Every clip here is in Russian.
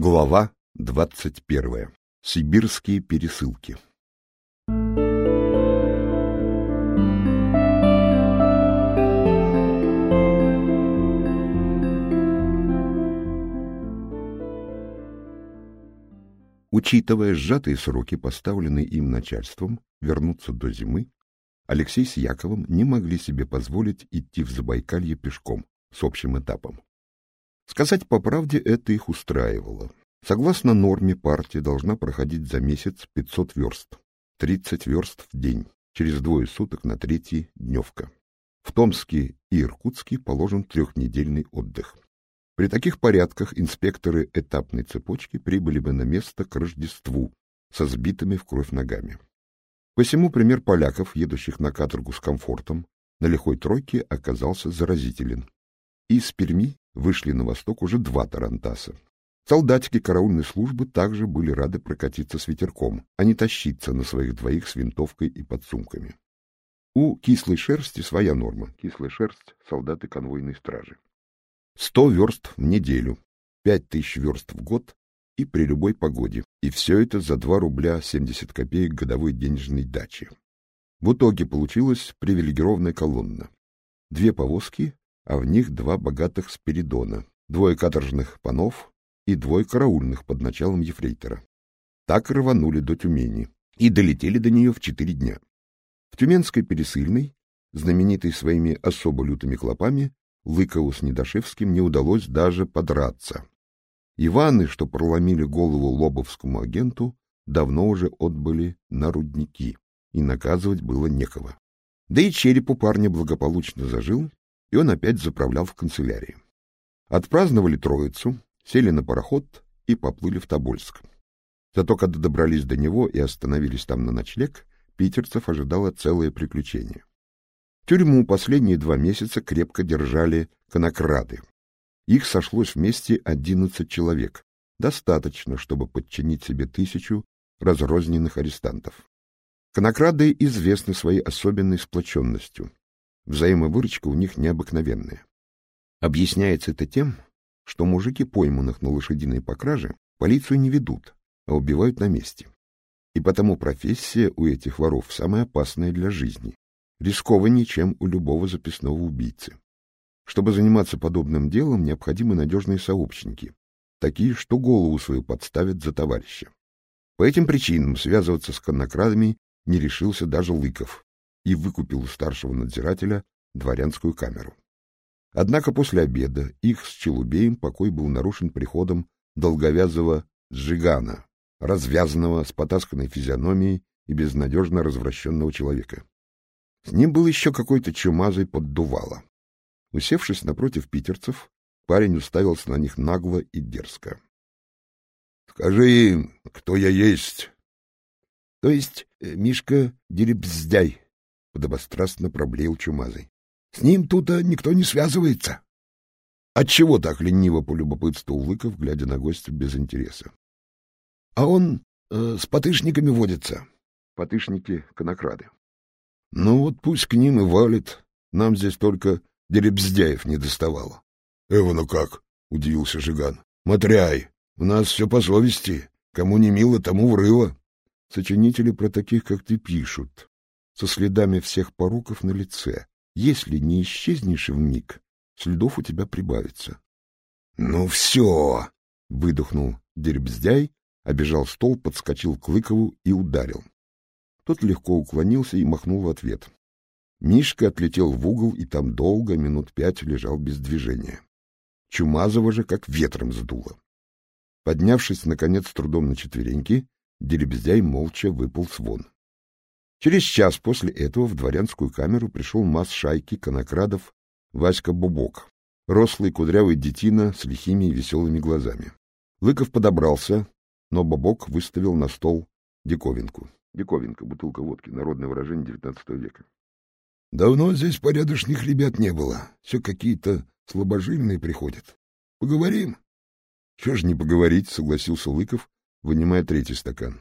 Глава двадцать первая. Сибирские пересылки. Учитывая сжатые сроки, поставленные им начальством, вернуться до зимы, Алексей с Яковом не могли себе позволить идти в Забайкалье пешком с общим этапом. Сказать по правде, это их устраивало. Согласно норме, партия должна проходить за месяц 500 верст, 30 верст в день, через двое суток на третий дневка. В Томске и Иркутске положен трехнедельный отдых. При таких порядках инспекторы этапной цепочки прибыли бы на место к Рождеству со сбитыми в кровь ногами. Посему пример поляков, едущих на каторгу с комфортом, на лихой тройке оказался заразителен. Из Перми вышли на восток уже два тарантаса. Солдатики караульной службы также были рады прокатиться с ветерком, а не тащиться на своих двоих с винтовкой и подсумками. У кислой шерсти своя норма. Кислая шерсть — солдаты конвойной стражи. Сто верст в неделю, пять тысяч верст в год и при любой погоде. И все это за два рубля семьдесят копеек годовой денежной дачи. В итоге получилась привилегированная колонна. Две повозки а в них два богатых спиридона, двое каторжных панов и двое караульных под началом ефрейтора. Так рванули до Тюмени и долетели до нее в четыре дня. В Тюменской пересыльной, знаменитой своими особо лютыми клопами, Лыкову с Недошевским не удалось даже подраться. Иваны, что проломили голову лобовскому агенту, давно уже отбыли на рудники, и наказывать было некого. Да и череп у парня благополучно зажил, и он опять заправлял в канцелярии. Отпраздновали Троицу, сели на пароход и поплыли в Тобольск. Зато когда добрались до него и остановились там на ночлег, питерцев ожидало целое приключение. Тюрьму последние два месяца крепко держали конокрады. Их сошлось вместе одиннадцать человек, достаточно, чтобы подчинить себе тысячу разрозненных арестантов. Конокрады известны своей особенной сплоченностью. Взаимовыручка у них необыкновенная. Объясняется это тем, что мужики, пойманных на лошадиной покраже, полицию не ведут, а убивают на месте. И потому профессия у этих воров самая опасная для жизни, рискованнее, чем у любого записного убийцы. Чтобы заниматься подобным делом, необходимы надежные сообщники, такие, что голову свою подставят за товарища. По этим причинам связываться с коннокрадами не решился даже Лыков, и выкупил у старшего надзирателя дворянскую камеру. Однако после обеда их с Челубеем покой был нарушен приходом долговязого Джигана, развязанного с потасканной физиономией и безнадежно развращенного человека. С ним был еще какой-то чумазый поддувало. Усевшись напротив питерцев, парень уставился на них нагло и дерзко. — Скажи им, кто я есть. — То есть э, Мишка Деребздяй, — подобострастно проблеял Чумазый. — С ним тут никто не связывается. — Отчего так лениво полюбопытствовал Лыков, глядя на гостя без интереса? — А он э, с потышниками водится. Потышники — конокрады. — Ну вот пусть к ним и валит. Нам здесь только Деребздяев не доставало. — Эва, ну как? — удивился Жиган. — Матряй, у нас все по совести. Кому не мило, тому врыло. Сочинители про таких, как ты, пишут со следами всех поруков на лице. Если не исчезнешь в миг, следов у тебя прибавится. — Ну все! — выдохнул Дербздяй, обежал стол, подскочил к Лыкову и ударил. Тот легко уклонился и махнул в ответ. Мишка отлетел в угол и там долго, минут пять, лежал без движения. Чумазова же как ветром сдуло. Поднявшись, наконец, с трудом на четвереньки, Деребздяй молча выполз вон. Через час после этого в дворянскую камеру пришел масс шайки конокрадов Васька Бубок, рослый кудрявый детина с лихими и веселыми глазами. Лыков подобрался, но Бобок выставил на стол диковинку. Диковинка, бутылка водки, народное выражение XIX века. — Давно здесь порядочных ребят не было. Все какие-то слабожильные приходят. Поговорим? — Чего ж не поговорить, — согласился Лыков, вынимая третий стакан.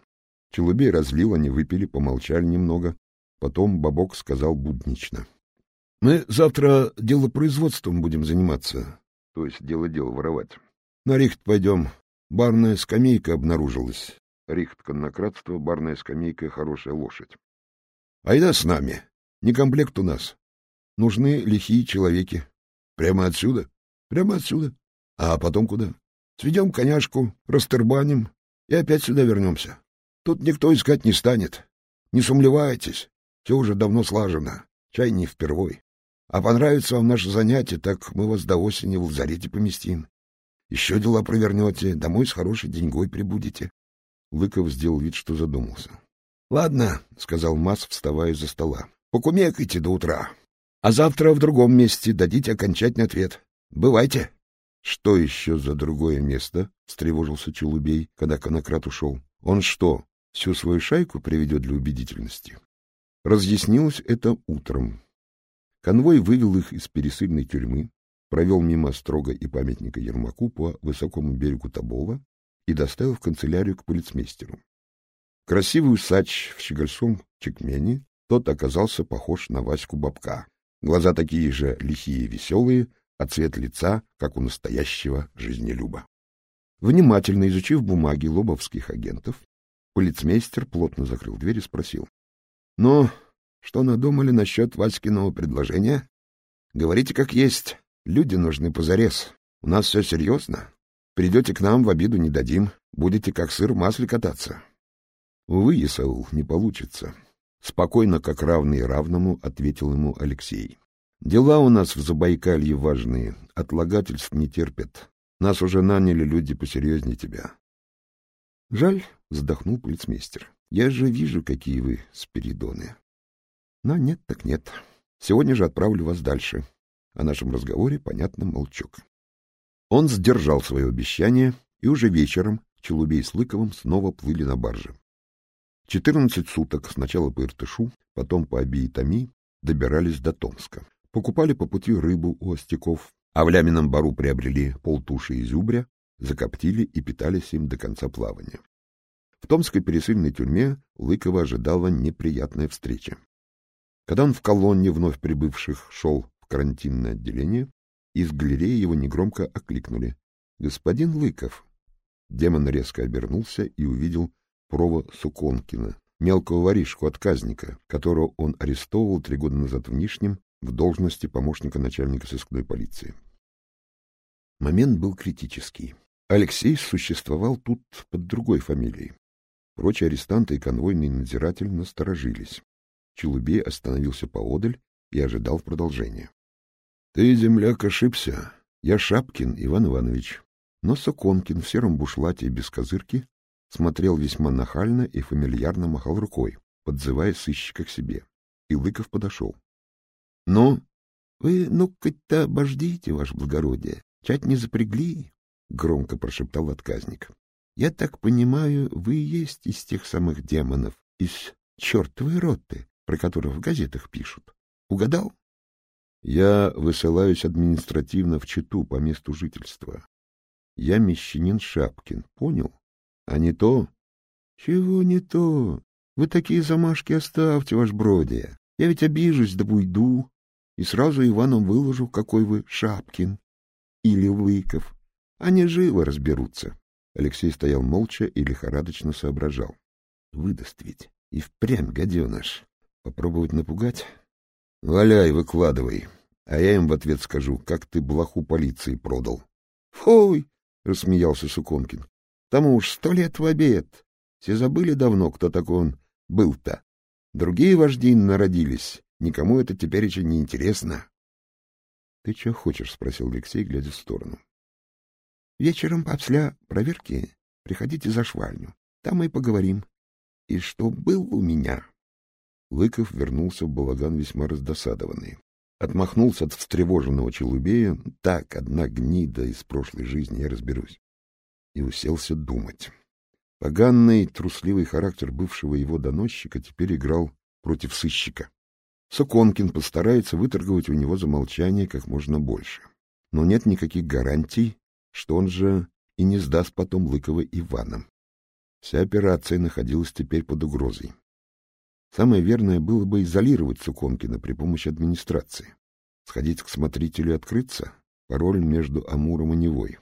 Челубей разлил, они выпили, помолчали немного. Потом Бабок сказал буднично. — Мы завтра делопроизводством будем заниматься. То есть дело-дело воровать. На рихт пойдем. Барная скамейка обнаружилась. Рихт коннократство, барная скамейка — хорошая лошадь. Айда с нами. Не комплект у нас. Нужны лихие человеки. Прямо отсюда? Прямо отсюда. А потом куда? Сведем коняшку, растербаним и опять сюда вернемся. Тут никто искать не станет. Не сумлевайтесь. Все уже давно слажено. Чай не впервой. А понравится вам наше занятие, так мы вас до осени в лазарете поместим. Еще дела провернете, домой с хорошей деньгой прибудете. Лыков сделал вид, что задумался. — Ладно, — сказал Мас, вставая из-за стола. — Покумекайте до утра. А завтра в другом месте дадите окончательный ответ. Бывайте. — Что еще за другое место? — встревожился Челубей, когда конократ ушел. — Он что, всю свою шайку приведет для убедительности? Разъяснилось это утром. Конвой вывел их из пересыльной тюрьмы, провел мимо строга и памятника Ермаку по высокому берегу Тобола и доставил в канцелярию к полицмейстеру. Красивый усач в щегольском чекмене, тот оказался похож на Ваську Бабка. Глаза такие же лихие и веселые, а цвет лица, как у настоящего жизнелюба. Внимательно изучив бумаги лобовских агентов, полицмейстер плотно закрыл дверь и спросил. — Ну, что надумали насчет Васькиного предложения? — Говорите как есть. Люди нужны позарез. У нас все серьезно. Придете к нам, в обиду не дадим. Будете как сыр в масле кататься. Увы, Исаул, не получится. Спокойно, как равный равному, ответил ему Алексей. Дела у нас в Забайкалье важные, отлагательств не терпят. Нас уже наняли люди посерьезнее тебя. Жаль, вздохнул полицмейстер. Я же вижу, какие вы спиридоны. Но нет так нет. Сегодня же отправлю вас дальше. О нашем разговоре, понятно, молчок. Он сдержал свое обещание, и уже вечером Челубей с Лыковым снова плыли на барже. Четырнадцать суток сначала по Иртышу, потом по Абиитами добирались до Томска. Покупали по пути рыбу у остяков, а в Лямином бару приобрели полтуши изюбря, закоптили и питались им до конца плавания. В Томской пересыльной тюрьме Лыкова ожидала неприятная встреча. Когда он в колонне вновь прибывших шел в карантинное отделение, из галереи его негромко окликнули. — Господин Лыков! Демон резко обернулся и увидел Прова Суконкина, мелкого воришку-отказника, которого он арестовывал три года назад в Нижнем в должности помощника начальника сыскной полиции. Момент был критический. Алексей существовал тут под другой фамилией. Прочие арестанты и конвойный надзиратель насторожились. Челубей остановился поодаль и ожидал продолжения. — Ты, земляк, ошибся. Я Шапкин Иван Иванович. Но Соконкин в сером бушлате без козырки смотрел весьма нахально и фамильярно махал рукой, подзывая сыщика к себе. И Лыков подошел. — Ну? — Вы, ну-ка-то обождите, ваше благородие. Чать не запрягли? — громко прошептал отказник. — Я так понимаю, вы есть из тех самых демонов, из чертовой роты, про которых в газетах пишут. Угадал? — Я высылаюсь административно в Читу по месту жительства. Я мещанин Шапкин, понял? А не то... — Чего не то? Вы такие замашки оставьте, ваш бродия. Я ведь обижусь да уйду, и сразу Иваном выложу, какой вы Шапкин или Лыков. Они живо разберутся. Алексей стоял молча и лихорадочно соображал. Выдаст ведь. И впрямь гаденыш. Попробовать напугать? Валяй, выкладывай. А я им в ответ скажу, как ты блоху полиции продал. — Фуй! — рассмеялся Суконкин. — Тому уж сто лет в обед. Все забыли давно, кто такой он был-то. Другие вожди народились. Никому это теперь еще не интересно. — Ты что хочешь? — спросил Алексей, глядя в сторону. — Вечером после проверки приходите за швальню. Там и поговорим. И что был у меня? Лыков вернулся в балаган весьма раздосадованный. Отмахнулся от встревоженного челубея. Так, одна гнида из прошлой жизни, я разберусь. И уселся думать. Поганный, трусливый характер бывшего его доносчика теперь играл против сыщика. Соконкин постарается выторговать у него за молчание как можно больше. Но нет никаких гарантий, что он же и не сдаст потом Лыкова Иванам. Вся операция находилась теперь под угрозой. Самое верное было бы изолировать Суконкина при помощи администрации. Сходить к смотрителю и открыться — пароль между Амуром и Невой.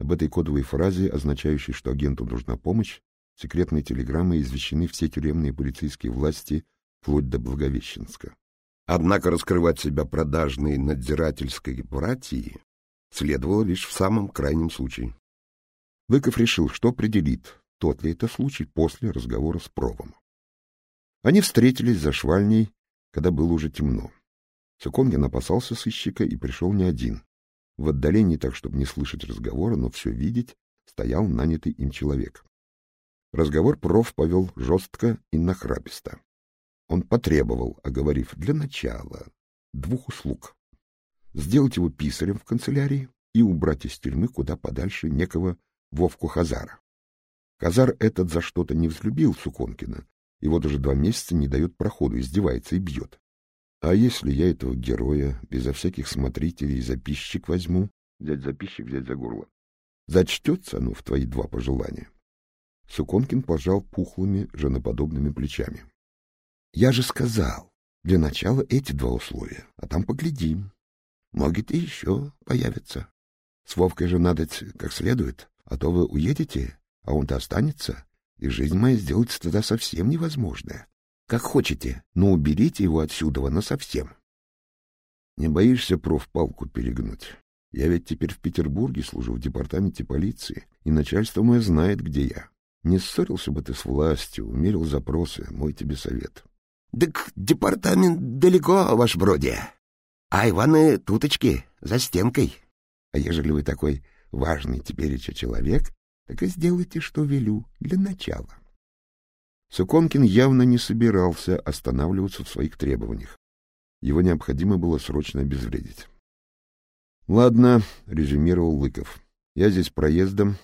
Об этой кодовой фразе, означающей, что агенту нужна помощь, секретные телеграммы извещены все тюремные полицейские власти вплоть до Благовещенска. Однако раскрывать себя продажной надзирательской братьей следовало лишь в самом крайнем случае. Выков решил, что определит, тот ли это случай после разговора с Провом. Они встретились за швальней, когда было уже темно. Суконгин опасался сыщика и пришел не один. В отдалении, так чтобы не слышать разговора, но все видеть, стоял нанятый им человек. Разговор проф повел жестко и нахраписто. Он потребовал, оговорив для начала, двух услуг. Сделать его писарем в канцелярии и убрать из тюрьмы куда подальше некого Вовку Хазара. Хазар этот за что-то не взлюбил Суконкина, вот уже два месяца не дает проходу, издевается и бьет. А если я этого героя безо всяких смотрителей записчик возьму, взять записчик, взять за горло, зачтется оно в твои два пожелания. Суконкин пожал пухлыми, женоподобными плечами. — Я же сказал, для начала эти два условия, а там поглядим. Могут и еще появятся. С Вовкой же надо как следует, а то вы уедете, а он-то останется, и жизнь моя сделается тогда совсем невозможная. Как хотите, но уберите его отсюда насовсем. Не боишься профпалку перегнуть? Я ведь теперь в Петербурге служу в департаменте полиции, и начальство мое знает, где я. Не ссорился бы ты с властью, умерил запросы, мой тебе совет. — Так департамент далеко, ваш бродие. А Иваны туточки, за стенкой. А ежели вы такой важный теперь человек, так и сделайте, что велю, для начала. Суконкин явно не собирался останавливаться в своих требованиях. Его необходимо было срочно обезвредить. — Ладно, — резюмировал Лыков. — Я здесь проездом.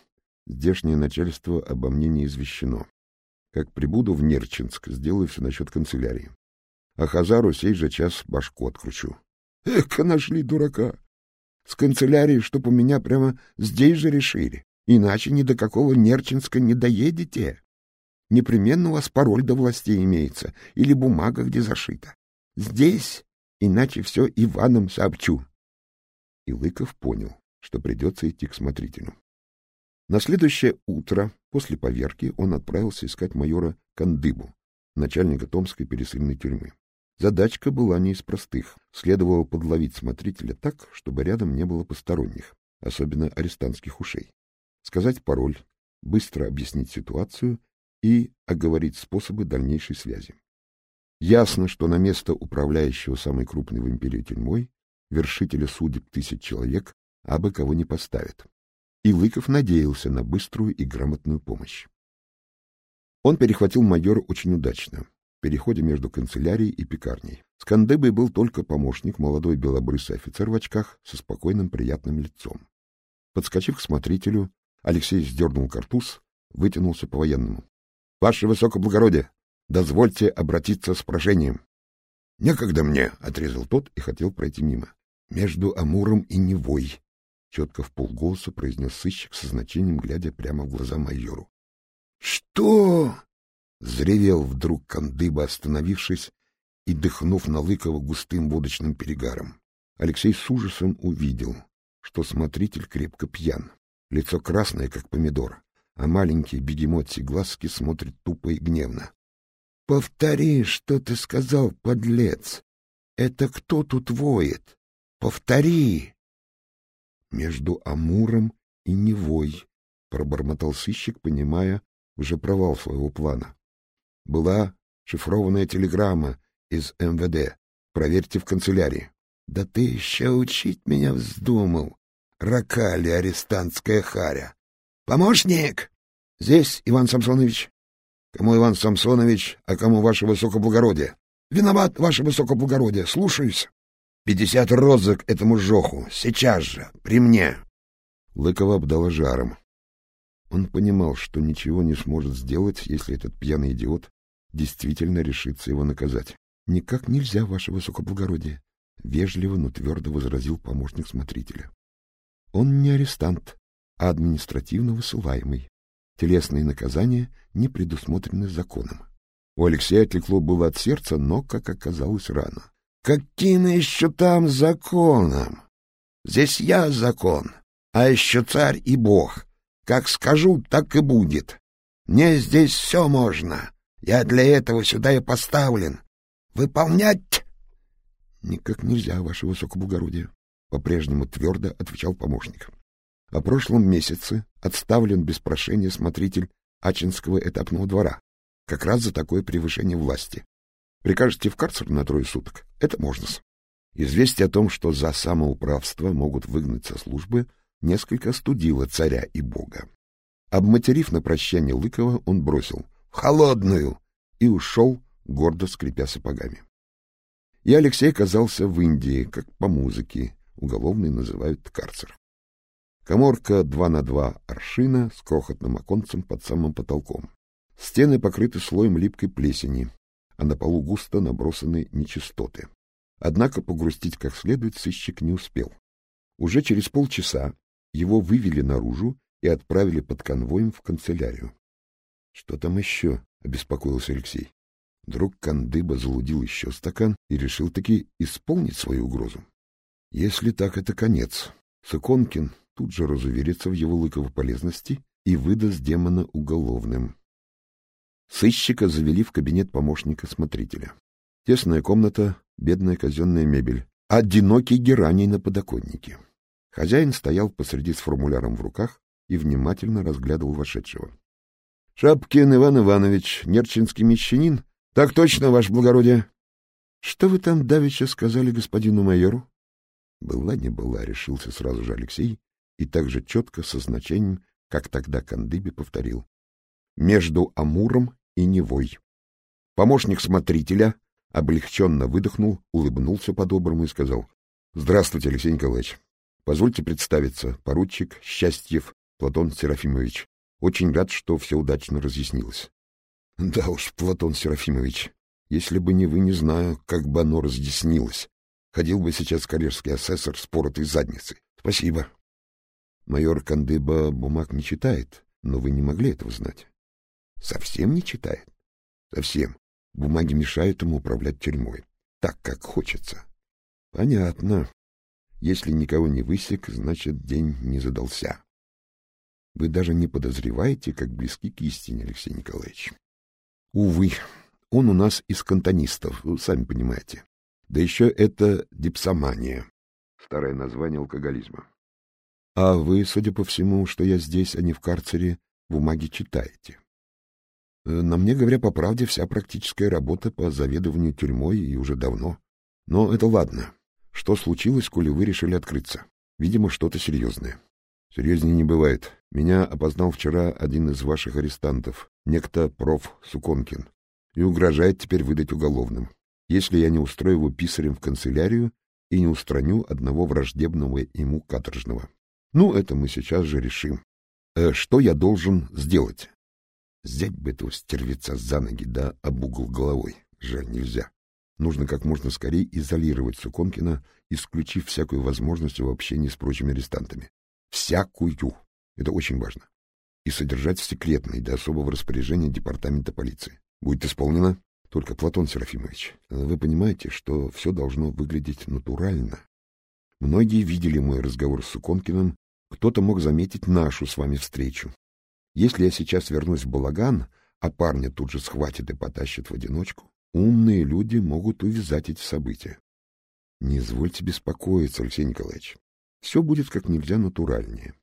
Здешнее начальство обо мне не извещено. Как прибуду в Нерчинск, сделаю все насчет канцелярии. А Хазару сей же час башку откручу. Эх, нашли дурака! С канцелярии, чтоб у меня прямо здесь же решили. Иначе ни до какого Нерчинска не доедете. Непременно у вас пароль до властей имеется или бумага, где зашита. Здесь, иначе все Иваном сообщу. И Лыков понял, что придется идти к смотрителю. На следующее утро, после поверки, он отправился искать майора Кандыбу, начальника Томской пересыльной тюрьмы. Задачка была не из простых. Следовало подловить смотрителя так, чтобы рядом не было посторонних, особенно арестантских ушей. Сказать пароль, быстро объяснить ситуацию и оговорить способы дальнейшей связи. Ясно, что на место управляющего самой крупной в империи тюрьмой, вершителя судеб тысяч человек, абы кого не поставят. И Лыков надеялся на быструю и грамотную помощь. Он перехватил майора очень удачно, переходе между канцелярией и пекарней. С Кандебой был только помощник, молодой белобрысый офицер в очках со спокойным приятным лицом. Подскочив к смотрителю, Алексей сдернул картуз, вытянулся по-военному. — Ваше высокоблагородие, дозвольте обратиться с прошением. — Некогда мне, — отрезал тот и хотел пройти мимо. — Между Амуром и Невой, — четко в полголоса произнес сыщик со значением, глядя прямо в глаза майору. — Что? — взревел вдруг Кандыба, остановившись и дыхнув на Лыкова густым водочным перегаром. Алексей с ужасом увидел, что смотритель крепко пьян, лицо красное, как помидор, а маленькие бегемотьи глазки смотрят тупо и гневно. — Повтори, что ты сказал, подлец! Это кто тут воет? Повтори! Между Амуром и Невой, — пробормотал сыщик, понимая уже провал своего плана. Была шифрованная телеграмма из МВД. Проверьте в канцелярии. — Да ты еще учить меня вздумал, ракали арестантская харя. «Помощник!» «Здесь, Иван Самсонович». «Кому Иван Самсонович, а кому ваше высокоблагородие?» «Виноват, ваше высокоблагородие, слушаюсь». «Пятьдесят розок этому жоху, сейчас же, при мне». Лыкова обдала жаром. Он понимал, что ничего не сможет сделать, если этот пьяный идиот действительно решится его наказать. — Никак нельзя, ваше высокоблагородие, — вежливо, но твердо возразил помощник смотрителя. — Он не арестант, а административно высылаемый. Телесные наказания не предусмотрены законом. У Алексея отвлекло было от сердца, но, как оказалось, рано. — Каким еще там законом? Здесь я закон. а еще царь и бог. Как скажу, так и будет. Мне здесь все можно. Я для этого сюда и поставлен. Выполнять? — Никак нельзя, ваше высокоблагородие, — по-прежнему твердо отвечал помощник. — О прошлом месяце отставлен без прошения смотритель Ачинского этапного двора, как раз за такое превышение власти. Прикажете в карцер на трое суток? Это можно -с. Известие о том, что за самоуправство могут выгнать со службы, несколько остудило царя и бога. Обматерив на прощание Лыкова, он бросил «Холодную!» и ушел, гордо скрипя сапогами. И Алексей оказался в Индии, как по музыке, уголовный называют карцер. Коморка два на два аршина с крохотным оконцем под самым потолком. Стены покрыты слоем липкой плесени, а на полу густо набросаны нечистоты. Однако погрустить как следует сыщик не успел. Уже через полчаса его вывели наружу и отправили под конвоем в канцелярию. — Что там еще? — обеспокоился Алексей. Вдруг Кандыба залудил еще стакан и решил таки исполнить свою угрозу. Если так, это конец. Сыконкин тут же разуверится в его лыково полезности и выдаст демона уголовным. Сыщика завели в кабинет помощника смотрителя. Тесная комната, бедная казенная мебель, одинокий гераний на подоконнике. Хозяин стоял посреди с формуляром в руках и внимательно разглядывал вошедшего. — Шапкин Иван Иванович, нерчинский мещанин, — Так точно, ваше благородие. — Что вы там давеча сказали господину майору? — Была не была, — решился сразу же Алексей и так же четко, со значением, как тогда Кандыбе повторил. — Между Амуром и Невой. Помощник смотрителя облегченно выдохнул, улыбнулся по-доброму и сказал. — Здравствуйте, Алексей Николаевич. Позвольте представиться, поручик Счастьев Платон Серафимович. Очень рад, что все удачно разъяснилось. Да уж, Платон Серафимович, если бы не вы, не знаю, как бы оно разъяснилось. Ходил бы сейчас коллежский асессор с поротой задницей. Спасибо. Майор Кандыба бумаг не читает, но вы не могли этого знать. Совсем не читает? Совсем. Бумаги мешают ему управлять тюрьмой. Так, как хочется. Понятно. Если никого не высек, значит, день не задался. Вы даже не подозреваете, как близки к истине, Алексей Николаевич. Увы, он у нас из кантонистов, сами понимаете. Да еще это дипсомания, старое название алкоголизма. А вы, судя по всему, что я здесь, а не в карцере, бумаги читаете. Э, на мне, говоря по правде, вся практическая работа по заведованию тюрьмой и уже давно. Но это ладно. Что случилось, коли вы решили открыться? Видимо, что-то серьезное. Серьезнее не бывает. Меня опознал вчера один из ваших арестантов, некто проф. Суконкин, и угрожает теперь выдать уголовным, если я не устрою его писарем в канцелярию и не устраню одного враждебного ему каторжного. Ну, это мы сейчас же решим. Э, что я должен сделать? Взять бы этого стервеца за ноги, да об угол головой. Жаль, нельзя. Нужно как можно скорее изолировать Суконкина, исключив всякую возможность его общения с прочими арестантами. Всякую. Это очень важно. И содержать в секретной до особого распоряжения департамента полиции. Будет исполнено. Только, Платон Серафимович, вы понимаете, что все должно выглядеть натурально. Многие видели мой разговор с Суконкиным, кто-то мог заметить нашу с вами встречу. Если я сейчас вернусь в балаган, а парня тут же схватит и потащит в одиночку, умные люди могут увязать эти события. Не извольте беспокоиться, Алексей Николаевич. Все будет как нельзя натуральнее.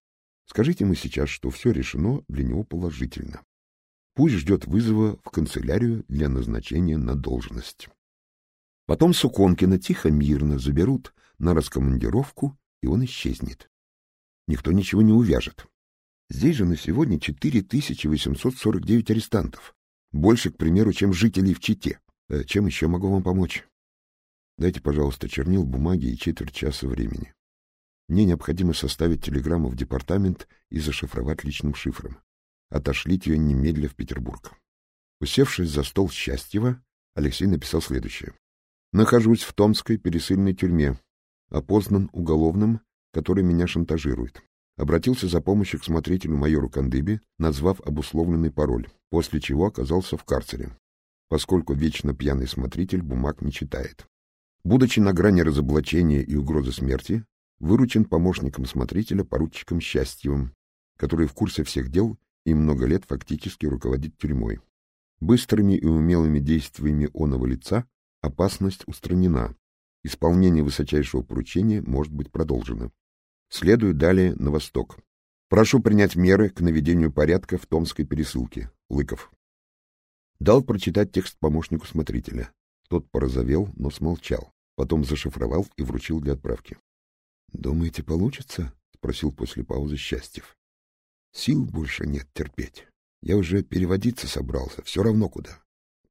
Скажите ему сейчас, что все решено для него положительно. Пусть ждет вызова в канцелярию для назначения на должность. Потом Суконкина тихо-мирно заберут на раскомандировку, и он исчезнет. Никто ничего не увяжет. Здесь же на сегодня 4849 арестантов. Больше, к примеру, чем жителей в Чите. Э, чем еще могу вам помочь? Дайте, пожалуйста, чернил, бумаги и четверть часа времени. Мне необходимо составить телеграмму в департамент и зашифровать личным шифром. Отошлить ее немедля в Петербург. Усевшись за стол Счастьева, Алексей написал следующее. «Нахожусь в Томской пересыльной тюрьме, опознан уголовным, который меня шантажирует. Обратился за помощью к смотрителю майору Кандыбе, назвав обусловленный пароль, после чего оказался в карцере, поскольку вечно пьяный смотритель бумаг не читает. Будучи на грани разоблачения и угрозы смерти, Выручен помощником смотрителя поручиком Счастьевым, который в курсе всех дел и много лет фактически руководит тюрьмой. Быстрыми и умелыми действиями оного лица опасность устранена. Исполнение высочайшего поручения может быть продолжено. Следую далее на восток. Прошу принять меры к наведению порядка в Томской пересылке. Лыков. Дал прочитать текст помощнику смотрителя. Тот порозовел, но смолчал. Потом зашифровал и вручил для отправки. — Думаете, получится? — спросил после паузы Счастьев. — Сил больше нет терпеть. Я уже переводиться собрался, все равно куда.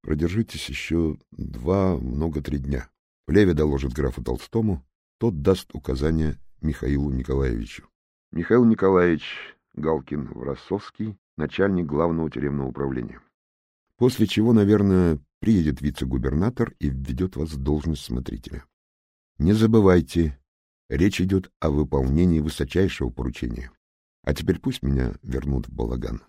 Продержитесь еще два, много три дня. Плеве доложит графу Толстому, тот даст указания Михаилу Николаевичу. Михаил Николаевич Галкин-Врасовский, начальник главного тюремного управления. После чего, наверное, приедет вице-губернатор и введет вас в должность смотрителя. Не забывайте, речь идет о выполнении высочайшего поручения. А теперь пусть меня вернут в балаган.